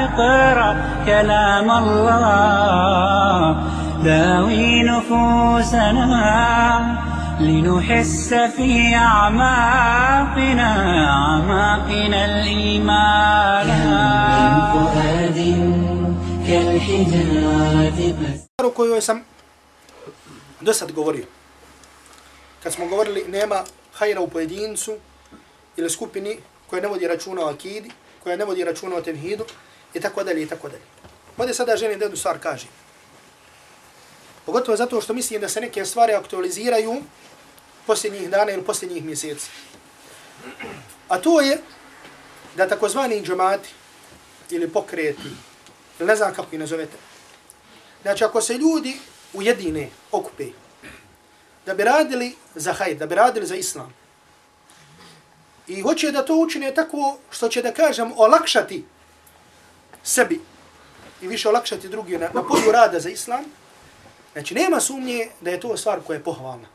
اقرأ كلام الله داوي نفوسنا لنحس في أعماقنا أعماقنا الإيمان من فؤاد كالحجارة stvar o kojoj sam do sad govorio. Kad smo govorili nema hajra u pojedincu ili skupini koja ne vodi računa o akidi, koja ne vodi računa o tevhidu i tako dalje i tako dalje. Ovdje sada želim da jednu stvar kažem. Pogotovo zato što mislim da se neke stvari aktualiziraju posljednjih dana ili posljednjih mjeseci. A to je da takozvani džemati ili pokreti, ili ne znam kako ih nazovete, Znači, ako se ljudi ujedine, okupe, da bi radili za hajd, da bi radili za islam, i hoće da to učine tako što će, da kažem, olakšati sebi i više olakšati drugi na, na polju rada za islam, znači, nema sumnje da je to stvar koja je pohvalna.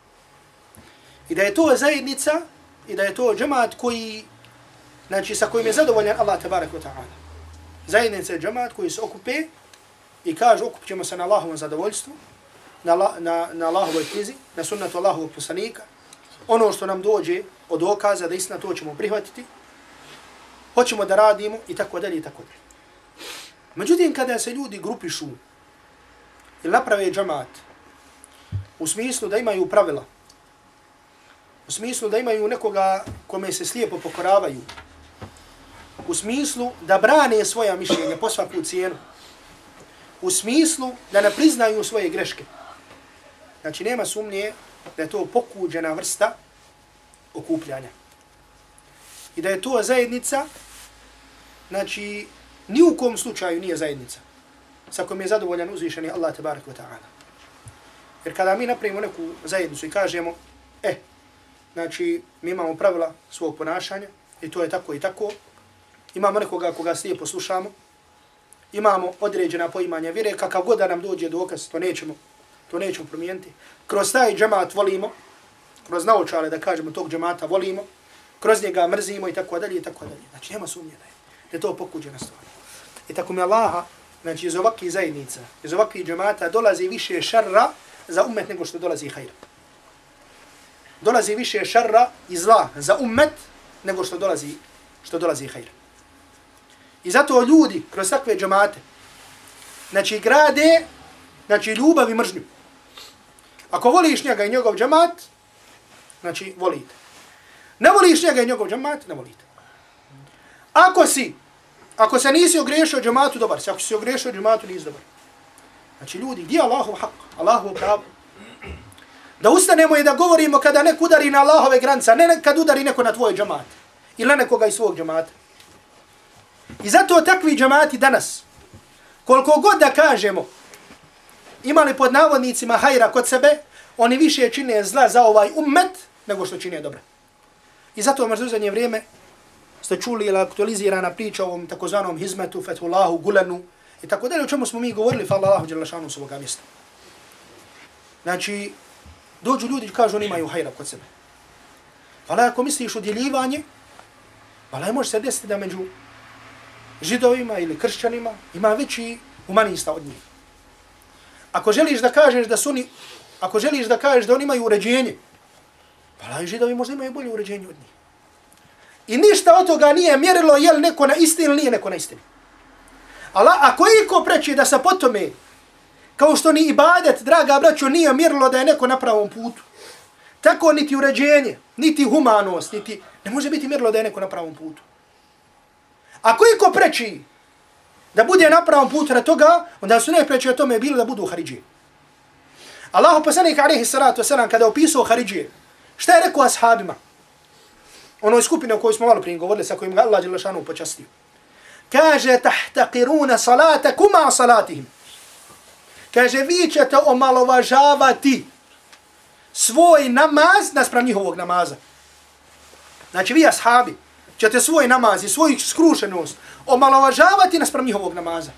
I da je to zajednica i da je to džemat koji, znači, sa kojim je zadovoljan Allah tabarak wa ta'ala. Zajednica je džemat koji se okupe i kaže okupit ćemo se na Allahovom zadovoljstvu, na, na, na Allahovoj knjizi, na sunnetu Allahovog poslanika, ono što nam dođe od okaza da istina to ćemo prihvatiti, hoćemo da radimo i tako dalje i tako dalje. Međutim, kada se ljudi grupišu ili naprave džamat u smislu da imaju pravila, u smislu da imaju nekoga kome se slijepo pokoravaju, u smislu da brane svoja mišljenja po svaku cijenu, u smislu da ne priznaju svoje greške. Znači, nema sumnje da je to pokuđena vrsta okupljanja. I da je to zajednica, znači, ni u kom slučaju nije zajednica. Sa kojom je zadovoljan uzvišeni Allah tabarak wa ta'ala. Jer kada mi napravimo neku zajednicu i kažemo, e, znači, mi imamo pravila svog ponašanja i to je tako i tako, imamo nekoga koga slije poslušamo, imamo određena poimanja vire, kakav god da nam dođe dokaz, to nećemo, to nećemo promijeniti. Kroz taj džemat volimo, kroz naučale da kažemo tog džemata volimo, kroz njega mrzimo i tako dalje i tako dalje. Znači nema sumnje da je, da je to pokuđena stvar. I tako mi Allaha, znači iz ovakvih zajednica, iz ovakvih džemata dolazi više šarra za umet nego što dolazi hajra. Dolazi više šarra i zla za umet nego što dolazi, što dolazi hajra. I zato ljudi kroz takve džamate, znači grade, znači ljubav i mržnju. Ako voliš njega i njegov džamat, znači volite. Ne voliš njega i njegov džamat, ne volite. Ako si, ako se nisi ogriješio džamatu, dobar si. Ako si ogriješio džamatu, nisi dobar. Znači ljudi, gdje je Allahov hak? Allahov pravo. Da ustanemo i da govorimo kada neko udari na Allahove granca, ne kad udari neko na tvoj džamate. Ili nekoga iz svog džamata. I zato takvi džamati danas, koliko god da kažemo, imali pod navodnicima hajra kod sebe, oni više čine zla za ovaj ummet nego što čine dobro. I zato u mrzuzanje vrijeme ste čuli ili aktualizirana priča o ovom takozvanom hizmetu, fetullahu, gulenu i tako dalje, o čemu smo mi govorili, fa Allahu djelašanu ovoga mjesta. Znači, dođu ljudi i kažu oni imaju hajra kod sebe. Ali ako misliš udjeljivanje, djeljivanje, ali može se desiti da među židovima ili kršćanima, ima veći humanista od njih. Ako želiš da kažeš da su oni, ako želiš da kažeš da oni imaju uređenje, pa i židovi možda imaju bolje uređenje od njih. I ništa od toga nije mjerilo je li neko na istini ili nije neko na istini. Ali ako je iko preći da se potome, kao što ni ibadet, draga braćo, nije mjerilo da je neko na pravom putu, tako niti uređenje, niti humanost, niti, ne može biti mjerilo da je neko na pravom putu. Ako iko preći da bude na pravom putu na toga, onda su najpreći o tome bili da budu Haridžije. Allahu poslanik alaihi salatu wasalam kada opisao Haridžije, šta je rekao ashabima? Ono skupine o kojoj smo malo prije govorili, sa kojim ga Allah Đelešanu počastio. Kaže, tahtaqiruna salata kuma salatihim. Kaže, vi ćete omalovažavati svoj namaz naspram njihovog namaza. Znači, vi ashabi, ćete svoj namaz i svoju skrušenost omalovažavati naspram njihovog namaza.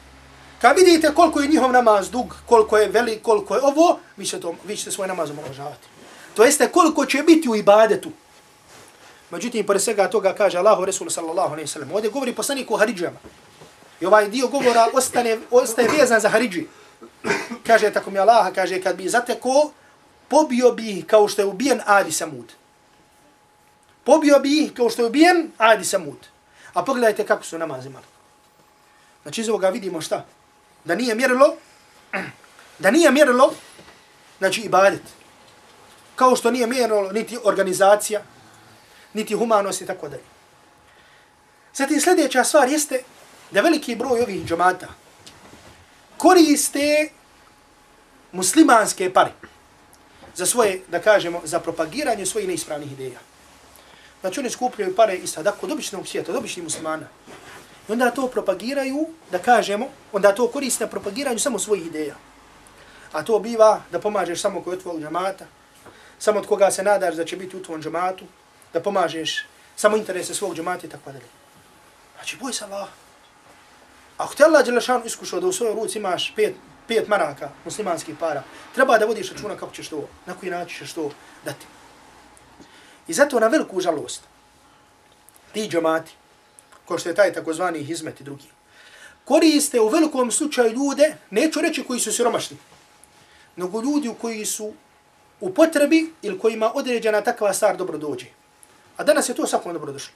Kad vidite koliko je njihov namaz dug, koliko je velik, koliko je ovo, vi ćete, vi ćete svoj namaz omalovažavati. To jeste koliko će biti u ibadetu. Međutim, pored svega toga kaže Allahu Resul sallallahu alaihi sallam. Ovdje govori poslanik o Haridžama. I ovaj dio govora ostane, ostaje vezan za Haridži. Kaže, tako mi Allah, kaže, kad bi zateko, pobio bi ih kao što je ubijen Adi Samud. Pobio bi ih kao što je ubijen Adi Samud. A pogledajte kako su namaz imali. Znači iz ovoga vidimo šta? Da nije mjerilo, da nije mjerilo, znači ibadet. Kao što nije mjerilo niti organizacija, niti humanost i tako dalje. Zatim sljedeća stvar jeste da veliki broj ovih džamata koriste muslimanske pare za svoje, da kažemo, za propagiranje svojih neispravnih ideja. Znači oni skupljaju pare iz sadako dakle, od običnog svijeta, od običnih muslimana. I onda to propagiraju, da kažemo, onda to koriste na propagiranju samo svojih ideja. A to biva da pomažeš samo kod tvojeg džamata, samo od koga se nadaš da će biti u tvojom džamatu, da pomažeš samo interese svog džemata i tako dalje. Znači, boj se Allah. Ako te Allah Đelešanu iskušao da u svojoj ruci imaš pet, pet maraka muslimanskih para, treba da vodiš računa kako ćeš to, na koji način ćeš to dati. I zato na veliku žalost, ti džemati, ko što je taj takozvani hizmet i drugi, koriste u velikom slučaju ljude, neću reći koji su siromašni, nego ljudi koji su u potrebi ili kojima određena takva stvar dobro dođe. A danas je to svakome dobro došlo.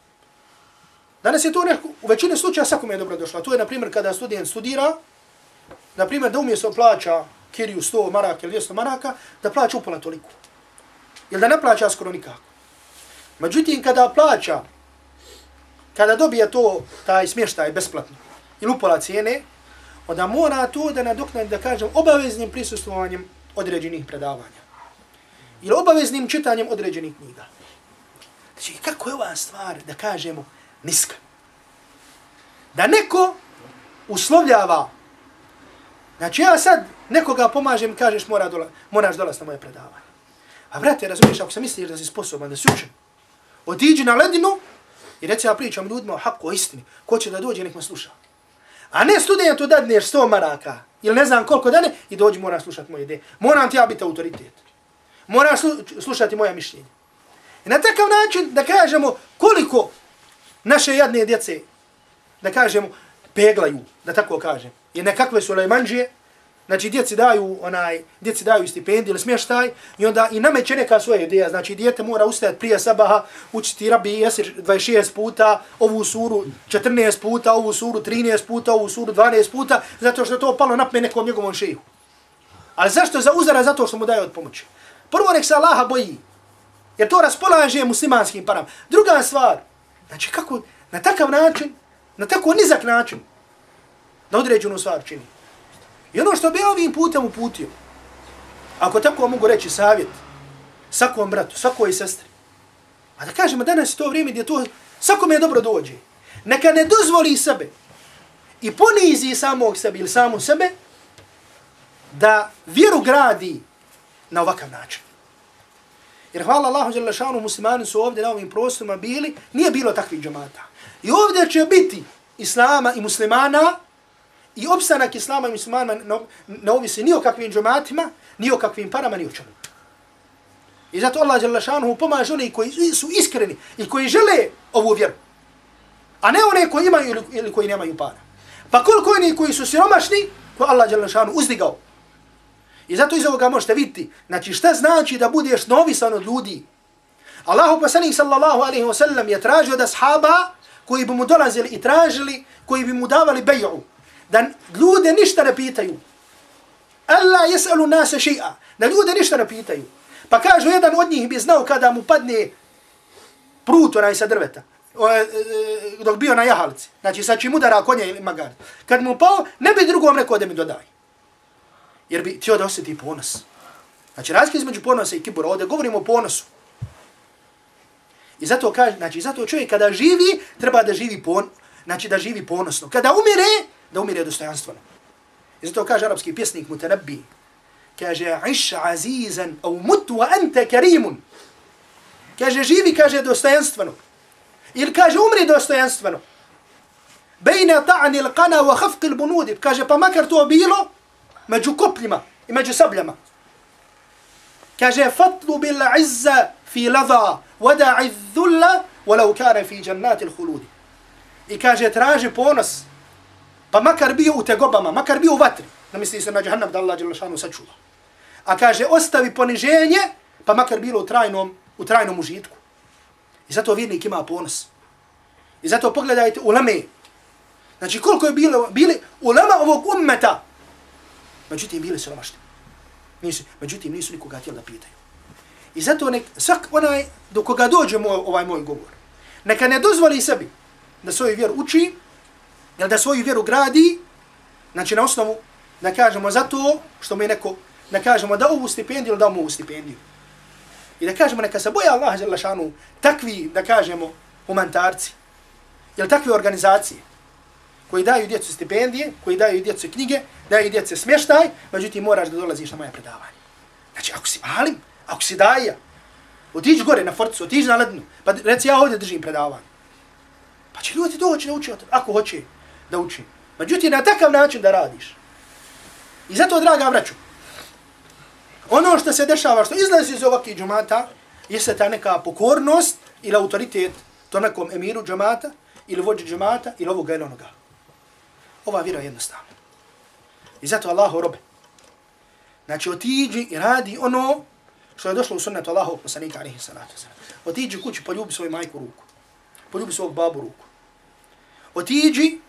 Danas je to neko, u većini slučaja svakome je dobro došlo. A to je, na primjer, kada student studira, na primjer, da umjesto plaća kiriju 100 maraka ili 200 maraka, da plaća upola toliko. Ili da ne plaća skoro nikako. Međutim, kada plaća, kada dobije to, taj smještaj besplatno, ili upola cijene, onda mora to da nadoknadi, da kažem, obaveznim prisustvovanjem određenih predavanja. Ili obaveznim čitanjem određenih knjiga. Znači, kako je ova stvar, da kažemo, niska? Da neko uslovljava, znači ja sad nekoga pomažem, kažeš mora dola, moraš dolaz na moje predavanje. A brate, razumiješ, ako se misliš da si sposoban, da si učen, otiđi na ledinu i reci ja pričam ljudima o haku, o istini. Ko će da dođe, nek me sluša. A ne studentu dadneš sto maraka ili ne znam koliko dane i dođi mora slušati moje ideje. Moram ti ja biti autoritet. Moraš slušati moja mišljenja. I na takav način da kažemo koliko naše jadne djece, da kažemo, peglaju, da tako kažem. I nekakve su lajmanđije, Znači, djeci daju, onaj, djeci daju stipendiju ili smještaj i onda i nameće neka svoja ideja. Znači, djete mora ustajati prije sabaha, učiti rabi jesir 26 puta, ovu suru 14 puta, ovu suru 13 puta, ovu suru 12 puta, zato što to palo napme nekom njegovom šeju. Ali zašto za uzara? Zato što mu daje od pomoći. Prvo nek se Allaha boji, jer to raspolaže muslimanskim param. Druga stvar, znači kako, na takav način, na tako nizak način, da određenu stvar čini. I ono što bi ovim putem uputio, ako tako mogu reći savjet, svakom bratu, svakoj sestri, a da kažemo danas je to vrijeme gdje to svakom je dobro dođe, neka ne dozvoli sebe i ponizi samog sebe ili samu sebe, da vjeru gradi na ovakav način. Jer hvala Allahu dželle muslimani su ovdje na ovim prostorima bili, nije bilo takvih džamata. I ovdje će biti islama i muslimana I opstanak islama i muslimana ne ovisi ni o kakvim džematima, ni o kakvim parama, ni o čemu. I zato Allah Đelešanu pomaže oni koji su iskreni i koji žele ovu vjeru. A ne one koji imaju ili, koji nemaju para. Pa koliko oni koji su siromašni, ko Allah Đelešanu uzdigao. I zato iz ovoga možete vidjeti, znači šta znači da budeš novisan od ljudi. Allahu poslanik sallallahu alaihi wasallam je tražio da sahaba koji bi mu dolazili i tražili, koji bi mu davali beju, da ljude ništa ne pitaju. Allah jesalu nase ši'a. Da ljude ništa ne pitaju. Pa kažu, jedan od njih bi znao kada mu padne prut onaj sa drveta. O, e, e dok bio na jahalici. Znači, sa čim udara konja ili magar. Kad mu pao, ne bi drugom rekao da mi dodaj. Jer bi htio da osjeti ponos. Znači, razlika između ponosa i kibura. Ovdje govorimo o ponosu. I zato kaže, znači, zato čovjek kada živi, treba da živi pon, znači da živi ponosno. Kada umire, da umire dostojanstveno. I zato kaže arapski pjesnik Mutanabbi, kaže, iš azizan, au mutu wa ente karimun. Kaže, živi, kaže, dostojanstveno. Ili kaže, umri dostojanstveno. Bejna ta'ni l'qana wa hafqi l'bunudi. Kaže, pa makar to bilo, među kopljima i među sabljama. Kaže, fatlu bil izza fi lada, wada'i dhulla, walau kare fi džannati huludi. I kaže, traži ponos, Pa makar bio u tegobama, makar bio u vatri. Ne misli se na džahannam da Allah Đelešanu sačuva. A kaže, ostavi poniženje, pa makar bilo u trajnom, u trajnom užitku. I zato vjernik ima ponos. I zato pogledajte ulame. Znači koliko je bilo, bili ulama ovog ummeta. Međutim, bili su romašni. Nisu, međutim, nisu nikoga htjeli da pitaju. I zato nek, svak onaj, do koga dođe moj, ovaj moj govor, neka ne dozvoli sebi da svoju vjeru uči, jel da svoju vjeru gradi, znači na osnovu, da kažemo zato što mu je neko, da kažemo da ovu stipendiju ili da mu ovu stipendiju. I da kažemo neka se boja Allah žele šanu takvi, da kažemo, humanitarci, jel takve organizacije, koji daju djecu stipendije, koji daju djecu knjige, daju djecu smještaj, međutim moraš da dolaziš na moje predavanje. Znači, ako si alim, ako si daja, otiđi gore na forcu, otiđi na lednu, pa reci ja ovdje držim predavanje. Pa će ljudi doći da uči o ako hoće da uči. Međutim, na takav način da radiš. I zato, draga vraću, ono što se dešava, što izlazi iz ovakvih džumata, jeste ta neka pokornost ili autoritet to nekom emiru džamata, ili vođi džamata, ili ovoga ili onoga. Ova vjera je jednostavna. I zato Allahu robe. Znači, otiđi i radi ono što je došlo u sunnetu Allahu poslanika alaihi salatu Otiđi kući, poljubi svoju majku ruku. Poljubi svog babu ruku. Otiđi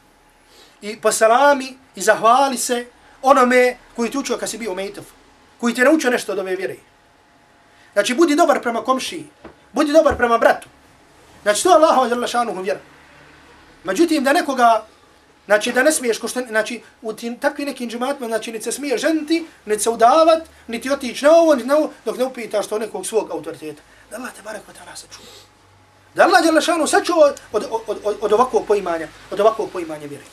i posalami i zahvali se onome koji ti učio kad si bio mejtov. Koji ti naučio nešto od ove vjere. Znači, budi dobar prema komšiji. Budi dobar prema bratu. Znači, to je Allahu je šanuhu vjera. Međutim, da nekoga Znači da ne smiješ, ko što, znači u tim takvim nekim džematima, znači ni se smije ženiti, ni se udavat, niti otići na ovo, niti na ovo, dok ne upitaš to nekog svog autoriteta. Da Allah te barek od Allah sačuva. Da Allah je lašanu sačuva od, od, od, od, od ovakvog poimanja, od ovakvog poimanja vjeri.